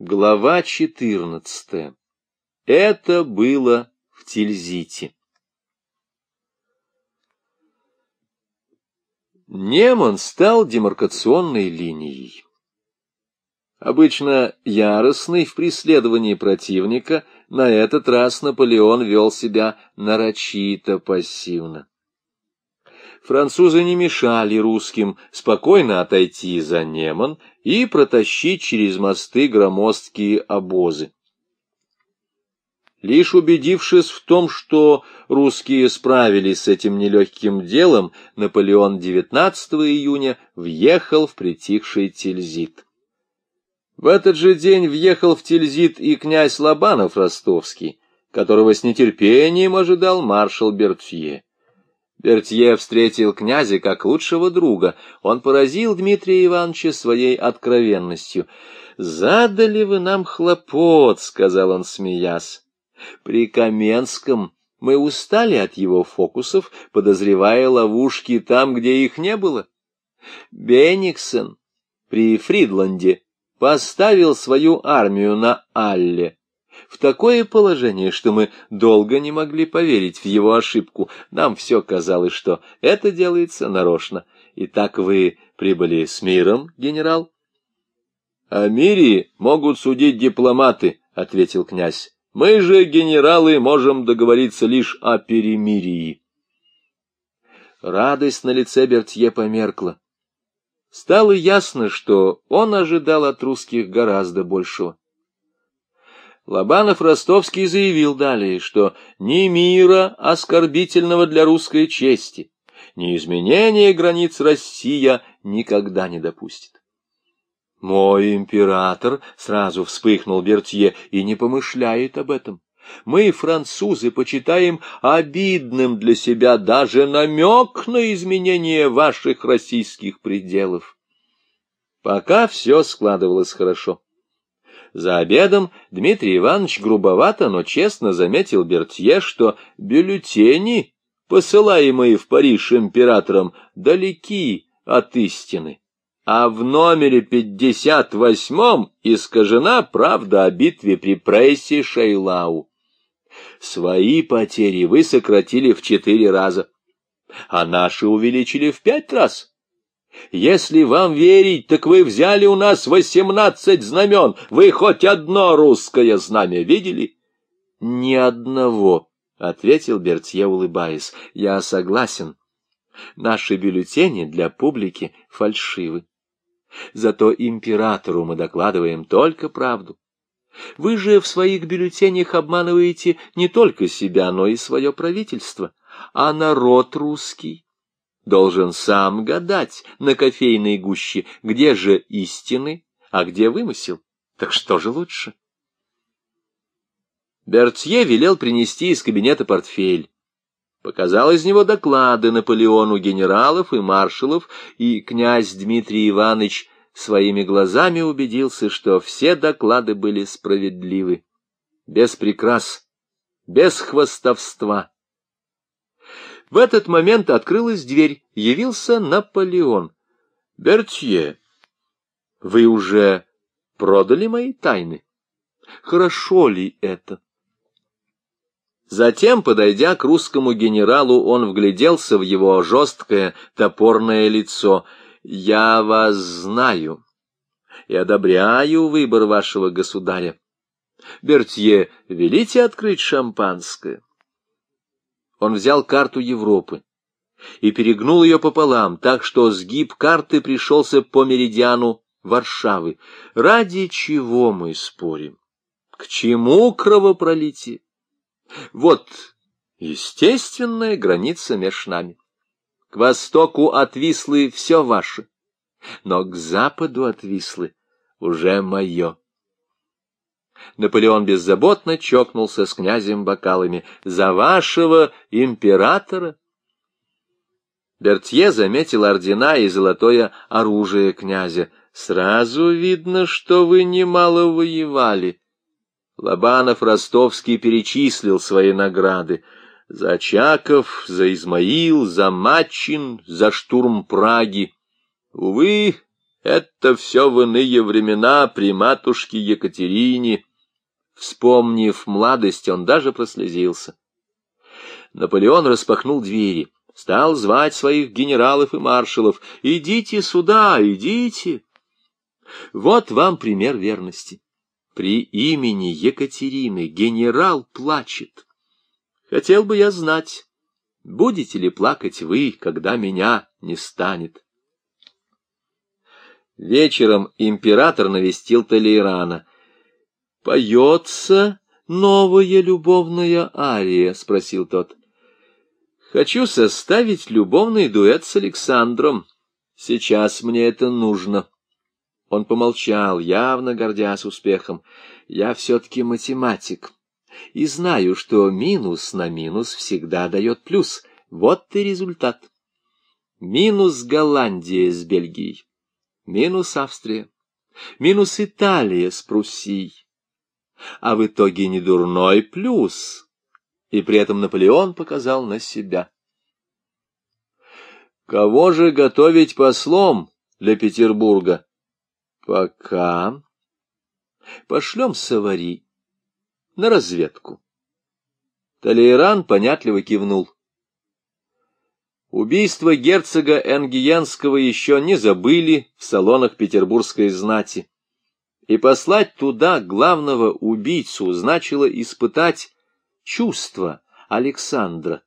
Глава четырнадцатая. Это было в Тильзите. Неман стал демаркационной линией. Обычно яростный в преследовании противника, на этот раз Наполеон вел себя нарочито пассивно. Французы не мешали русским спокойно отойти за Неман и протащить через мосты громоздкие обозы. Лишь убедившись в том, что русские справились с этим нелегким делом, Наполеон 19 июня въехал в притихший Тильзит. В этот же день въехал в Тильзит и князь Лобанов ростовский, которого с нетерпением ожидал маршал Бертье. Бертье встретил князя как лучшего друга. Он поразил Дмитрия Ивановича своей откровенностью. «Задали вы нам хлопот», — сказал он, смеясь. При Каменском мы устали от его фокусов, подозревая ловушки там, где их не было. Бениксон при Фридланде поставил свою армию на Алле в такое положение, что мы долго не могли поверить в его ошибку. Нам все казалось, что это делается нарочно. Итак, вы прибыли с миром, генерал? — О мире могут судить дипломаты, — ответил князь. Мы же, генералы, можем договориться лишь о перемирии. Радость на лице Бертье померкла. Стало ясно, что он ожидал от русских гораздо большего. Лобанов-Ростовский заявил далее, что ни мира, оскорбительного для русской чести, ни изменения границ Россия никогда не допустит. Мой император, — сразу вспыхнул Бертье, — и не помышляет об этом. Мы, французы, почитаем обидным для себя даже намек на изменение ваших российских пределов. Пока все складывалось хорошо. За обедом Дмитрий Иванович грубовато, но честно заметил Бертье, что бюллетени, посылаемые в Париж императором, далеки от истины а в номере пятьдесят восьмом искажена правда о битве при прессе Шейлау. Свои потери вы сократили в четыре раза, а наши увеличили в пять раз. Если вам верить, так вы взяли у нас восемнадцать знамен, вы хоть одно русское знамя видели? — Ни одного, — ответил Бертье, улыбаясь. — Я согласен. Наши бюллетени для публики фальшивы. Зато императору мы докладываем только правду. Вы же в своих бюллетенях обманываете не только себя, но и свое правительство. А народ русский должен сам гадать на кофейной гуще, где же истины, а где вымысел. Так что же лучше? Бертье велел принести из кабинета портфель показал из него доклады Наполеону генералов и маршалов, и князь Дмитрий Иванович своими глазами убедился, что все доклады были справедливы, без прикрас, без хвостовства. В этот момент открылась дверь, явился Наполеон. — Бертье, вы уже продали мои тайны? Хорошо ли это? — Затем, подойдя к русскому генералу, он вгляделся в его жесткое топорное лицо. «Я вас знаю и одобряю выбор вашего государя. Бертье, велите открыть шампанское». Он взял карту Европы и перегнул ее пополам, так что сгиб карты пришелся по меридиану Варшавы. Ради чего мы спорим? К чему кровопролитие? Вот естественная граница меж нами. К востоку от Вислы все ваше, но к западу от Вислы уже мое. Наполеон беззаботно чокнулся с князем бокалами. «За вашего императора!» Бертье заметил ордена и золотое оружие князя. «Сразу видно, что вы немало воевали». Лобанов Ростовский перечислил свои награды. За Очаков, за Измаил, за Матчин, за штурм Праги. Увы, Это все в иные времена при матушке Екатерине. Вспомнив младость, он даже прослезился. Наполеон распахнул двери, стал звать своих генералов и маршалов. «Идите сюда, идите!» Вот вам пример верности. При имени Екатерины генерал плачет. Хотел бы я знать, будете ли плакать вы, когда меня не станет. Вечером император навестил Толейрана. «Поется новая любовная ария?» — спросил тот. «Хочу составить любовный дуэт с Александром. Сейчас мне это нужно». Он помолчал, явно гордясь успехом. «Я все-таки математик, и знаю, что минус на минус всегда дает плюс. Вот и результат. Минус Голландия с Бельгией, минус Австрия, минус Италия с Пруссией. А в итоге не дурной плюс. И при этом Наполеон показал на себя. Кого же готовить послом для Петербурга? Пока. Пошлем Савари на разведку. Толейран понятливо кивнул. Убийство герцога Энгиенского еще не забыли в салонах петербургской знати. И послать туда главного убийцу значило испытать чувства Александра,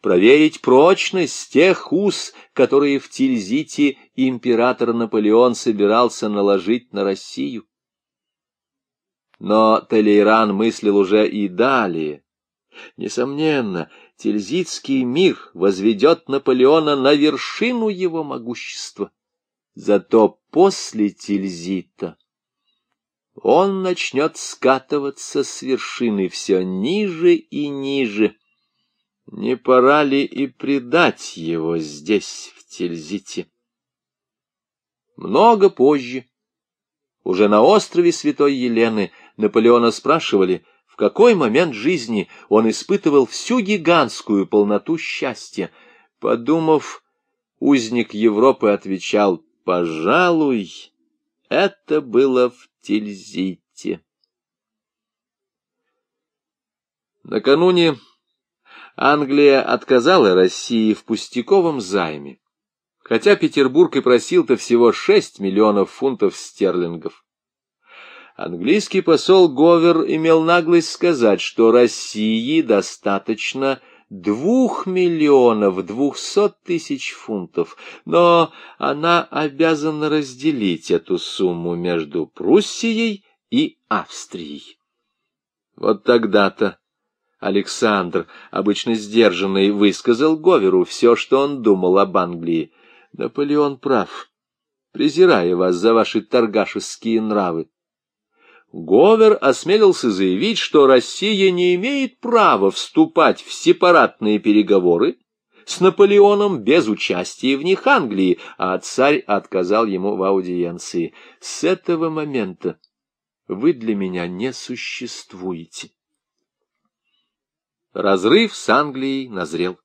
проверить прочность тех уз, которые в Тильзите император Наполеон собирался наложить на Россию. Но Толейран мыслил уже и далее. Несомненно, Тильзитский мир возведет Наполеона на вершину его могущества. Зато после Тильзита он начнет скатываться с вершины все ниже и ниже, не пора ли и предать его здесь, в Тильзите? Много позже, уже на острове Святой Елены, Наполеона спрашивали, в какой момент жизни он испытывал всю гигантскую полноту счастья. Подумав, узник Европы отвечал, «Пожалуй, это было в Тильзите». Накануне Англия отказала России в пустяковом займе, хотя Петербург и просил-то всего 6 миллионов фунтов стерлингов. Английский посол Говер имел наглость сказать, что России достаточно двух миллионов двухсот тысяч фунтов, но она обязана разделить эту сумму между Пруссией и Австрией. Вот тогда-то Александр, обычно сдержанный, высказал Говеру все, что он думал об Англии. Наполеон прав, презирая вас за ваши торгашеские нравы. Говер осмелился заявить, что Россия не имеет права вступать в сепаратные переговоры с Наполеоном без участия в них Англии, а царь отказал ему в аудиенции. С этого момента вы для меня не существуете. Разрыв с Англией назрел.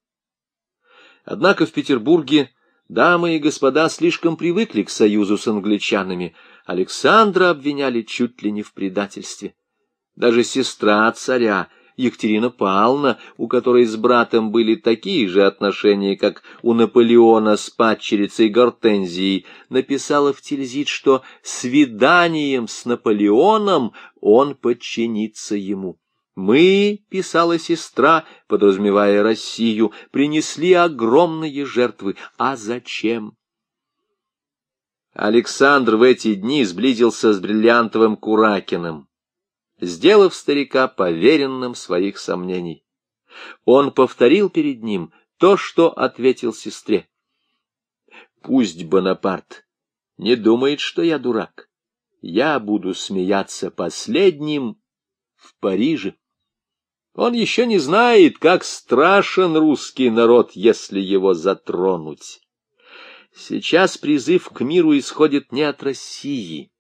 Однако в Петербурге дамы и господа слишком привыкли к союзу с англичанами. Александра обвиняли чуть ли не в предательстве. Даже сестра царя, Екатерина Павловна, у которой с братом были такие же отношения, как у Наполеона с падчерицей Гортензией, написала в Тильзит, что свиданием с Наполеоном он подчинится ему. Мы, писала сестра, подразумевая Россию, принесли огромные жертвы. А зачем? Александр в эти дни сблизился с бриллиантовым Куракиным, сделав старика поверенным своих сомнений. Он повторил перед ним то, что ответил сестре. Пусть Бонапарт не думает, что я дурак. Я буду смеяться последним в Париже. Он еще не знает, как страшен русский народ, если его затронуть. Сейчас призыв к миру исходит не от России.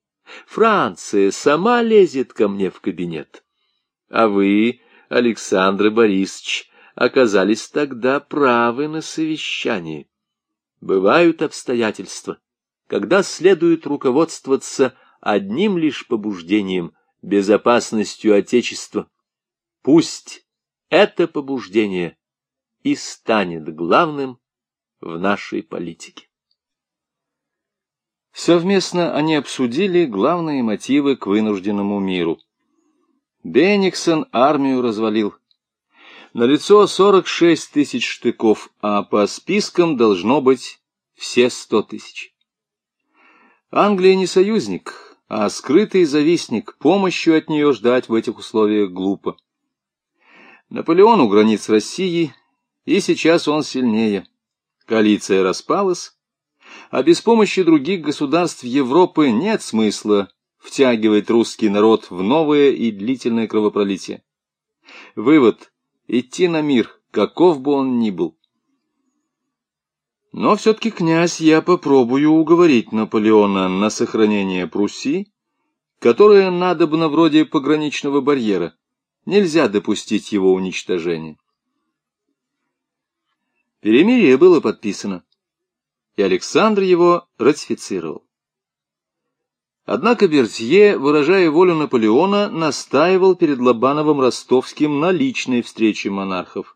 Франция сама лезет ко мне в кабинет. А вы, Александр Борисович, оказались тогда правы на совещании. Бывают обстоятельства, когда следует руководствоваться одним лишь побуждением — безопасностью Отечества. Пусть это побуждение и станет главным в нашей политике. Совместно они обсудили главные мотивы к вынужденному миру. Бенниксон армию развалил. На лицо 46 тысяч штыков, а по спискам должно быть все 100 тысяч. Англия не союзник, а скрытый завистник, помощью от нее ждать в этих условиях глупо. Наполеон у границ России, и сейчас он сильнее. Коалиция распалась, а без помощи других государств Европы нет смысла втягивать русский народ в новое и длительное кровопролитие. Вывод — идти на мир, каков бы он ни был. Но все-таки, князь, я попробую уговорить Наполеона на сохранение Пруссии, которая надобна вроде пограничного барьера. Нельзя допустить его уничтожения. Перемирие было подписано, и Александр его ратифицировал. Однако Бертье, выражая волю Наполеона, настаивал перед Лобановым Ростовским на личной встрече монархов.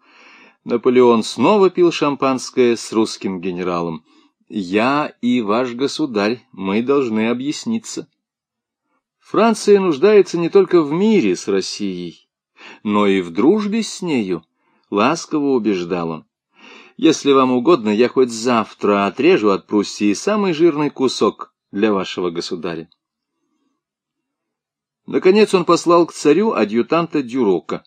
Наполеон снова пил шампанское с русским генералом. «Я и ваш государь, мы должны объясниться. Франция нуждается не только в мире с Россией, но и в дружбе с нею», — ласково убеждал он. «Если вам угодно, я хоть завтра отрежу от Пруссии самый жирный кусок для вашего государя». Наконец он послал к царю адъютанта Дюрока.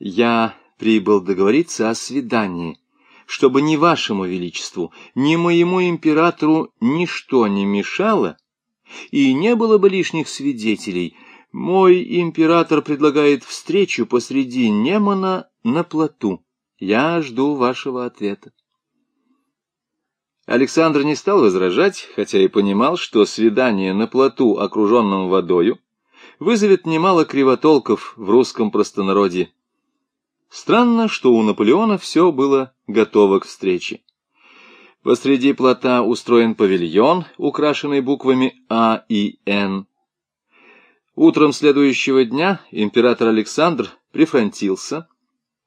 «Я прибыл договориться о свидании, чтобы ни вашему величеству, ни моему императору ничто не мешало, и не было бы лишних свидетелей. Мой император предлагает встречу посреди Немана на плоту. Я жду вашего ответа». Александр не стал возражать, хотя и понимал, что свидание на плоту, окруженном водою, вызовет немало кривотолков в русском простонародье. Странно, что у Наполеона все было готово к встрече. Посреди плота устроен павильон, украшенный буквами А и Н. Утром следующего дня император Александр прифронтился.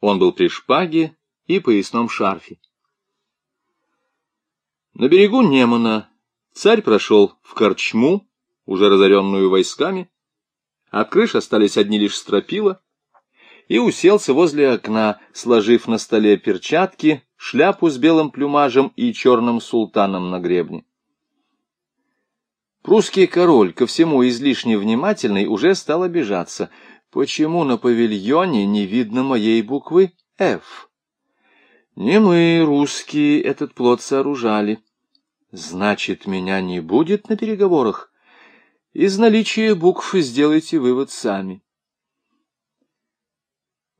Он был при шпаге и поясном шарфе. На берегу Немана царь прошел в Корчму, уже разоренную войсками, от крыш остались одни лишь стропила, и уселся возле окна, сложив на столе перчатки, шляпу с белым плюмажем и черным султаном на гребне. Прусский король, ко всему излишне внимательный, уже стал обижаться. Почему на павильоне не видно моей буквы «Ф»? Не мы, русские, этот плод сооружали. Значит, меня не будет на переговорах? Из наличия букв сделайте вывод сами.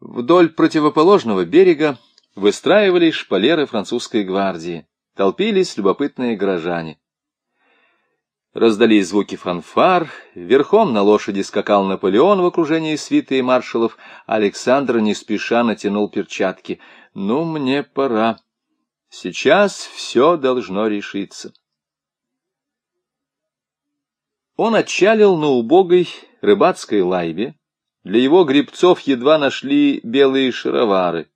Вдоль противоположного берега выстраивались шпалеры французской гвардии, толпились любопытные горожане. Раздались звуки фанфар, верхом на лошади скакал Наполеон в окружении свиты и маршалов, Александр не спеша натянул перчатки. «Ну, мне пора. Сейчас все должно решиться». Он отчалил на убогой рыбацкой лайбе. Для его грибцов едва нашли белые шаровары.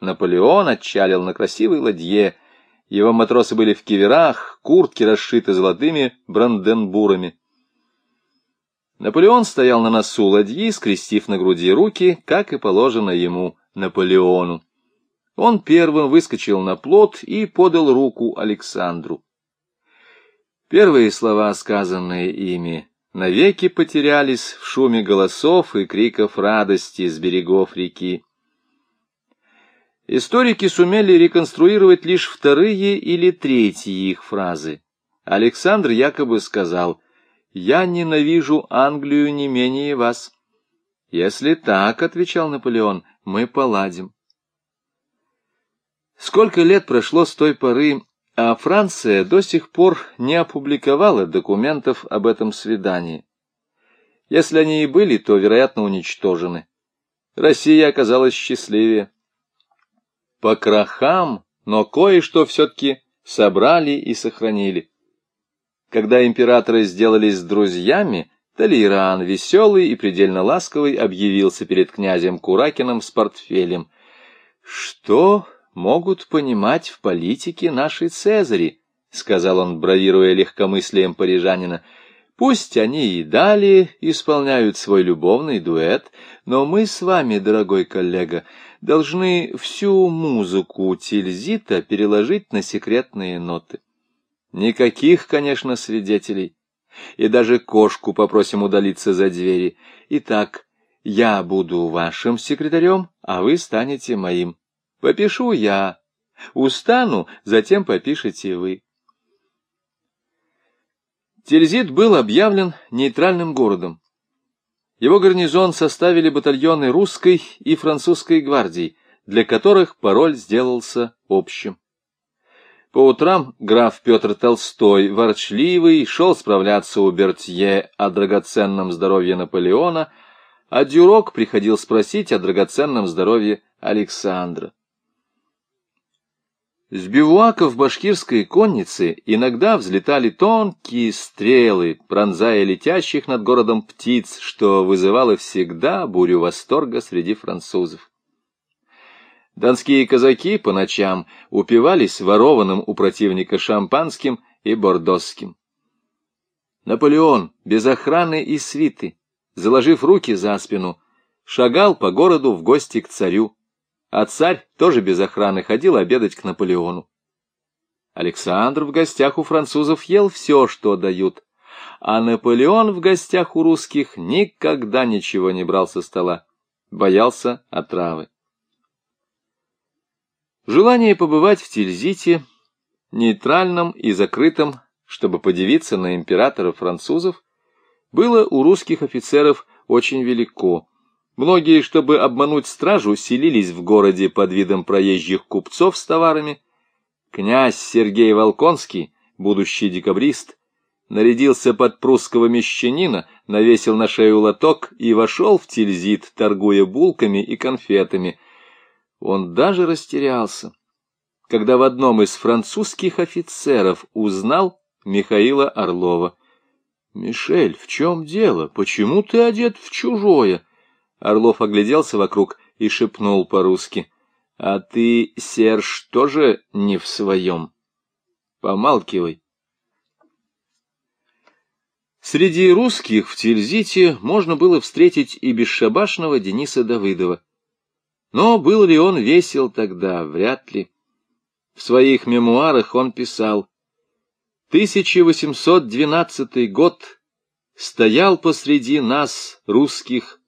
Наполеон отчалил на красивой ладье. Его матросы были в киверах, куртки расшиты золотыми бранденбурами. Наполеон стоял на носу ладьи, скрестив на груди руки, как и положено ему, Наполеону. Он первым выскочил на плот и подал руку Александру. Первые слова, сказанные ими, навеки потерялись в шуме голосов и криков радости с берегов реки. Историки сумели реконструировать лишь вторые или третьи их фразы. Александр якобы сказал «Я ненавижу Англию не менее вас». «Если так, — отвечал Наполеон, — мы поладим». Сколько лет прошло с той поры, а Франция до сих пор не опубликовала документов об этом свидании. Если они и были, то, вероятно, уничтожены. Россия оказалась счастливее. По крахам, но кое-что все-таки собрали и сохранили. Когда императоры сделались друзьями, Талейран, веселый и предельно ласковый, объявился перед князем Куракиным с портфелем. «Что могут понимать в политике наши цезари?» — сказал он, бравируя легкомыслием парижанина. «Пусть они и далее исполняют свой любовный дуэт, но мы с вами, дорогой коллега, должны всю музыку Тильзита переложить на секретные ноты. Никаких, конечно, свидетелей» и даже кошку попросим удалиться за двери. Итак, я буду вашим секретарем, а вы станете моим. Попишу я. Устану, затем попишете вы. Тильзит был объявлен нейтральным городом. Его гарнизон составили батальоны русской и французской гвардий, для которых пароль сделался общим. По утрам граф Петр Толстой, ворчливый, шел справляться у Бертье о драгоценном здоровье Наполеона, а Дюрок приходил спросить о драгоценном здоровье Александра. С бивуаков башкирской конницы иногда взлетали тонкие стрелы, пронзая летящих над городом птиц, что вызывало всегда бурю восторга среди французов. Донские казаки по ночам упивались ворованным у противника шампанским и бордосским. Наполеон, без охраны и свиты, заложив руки за спину, шагал по городу в гости к царю, а царь тоже без охраны ходил обедать к Наполеону. Александр в гостях у французов ел все, что дают, а Наполеон в гостях у русских никогда ничего не брал со стола, боялся отравы. Желание побывать в Тильзите, нейтральном и закрытом, чтобы подивиться на императора французов, было у русских офицеров очень велико. Многие, чтобы обмануть стражу, селились в городе под видом проезжих купцов с товарами. Князь Сергей Волконский, будущий декабрист, нарядился под прусского мещанина, навесил на шею лоток и вошел в Тильзит, торгуя булками и конфетами, он даже растерялся, когда в одном из французских офицеров узнал Михаила Орлова. «Мишель, в чем дело? Почему ты одет в чужое?» Орлов огляделся вокруг и шепнул по-русски. «А ты, Серж, тоже не в своем? Помалкивай». Среди русских в Тильзите можно было встретить и бесшабашного Дениса Давыдова. Но был ли он весел тогда? Вряд ли. В своих мемуарах он писал 1812 год стоял посреди нас, русских,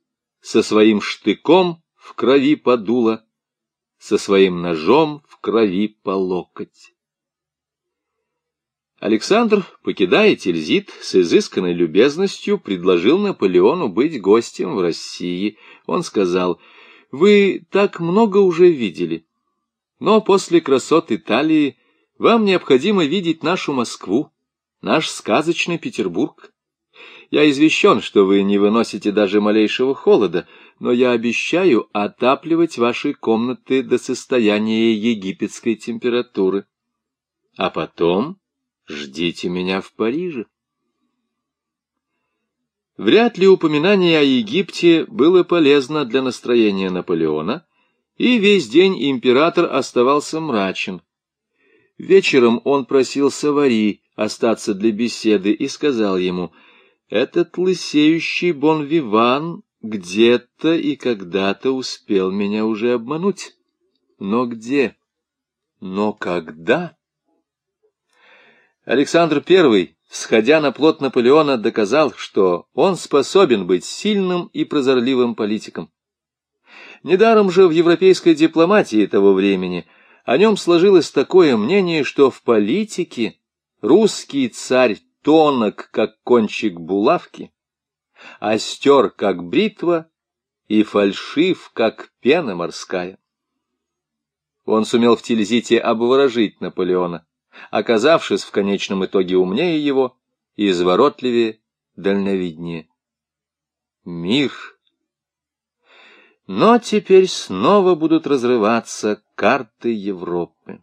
со своим штыком в крови подуло, со своим ножом в крови по локоть. Александр, покидая Тильзит, с изысканной любезностью предложил Наполеону быть гостем в России. Он сказал — вы так много уже видели. Но после красот Италии вам необходимо видеть нашу Москву, наш сказочный Петербург. Я извещен, что вы не выносите даже малейшего холода, но я обещаю отапливать ваши комнаты до состояния египетской температуры. А потом ждите меня в Париже. Вряд ли упоминание о Египте было полезно для настроения Наполеона, и весь день император оставался мрачен. Вечером он просил Савари остаться для беседы и сказал ему, «Этот лысеющий бон-виван где-то и когда-то успел меня уже обмануть. Но где? Но когда?» Александр I сходя на плот Наполеона, доказал, что он способен быть сильным и прозорливым политиком. Недаром же в европейской дипломатии того времени о нем сложилось такое мнение, что в политике русский царь тонок, как кончик булавки, остер, как бритва, и фальшив, как пена морская. Он сумел в Тильзите обворожить Наполеона оказавшись в конечном итоге умнее его изворотливее, дальновиднее. Мир. Но теперь снова будут разрываться карты Европы.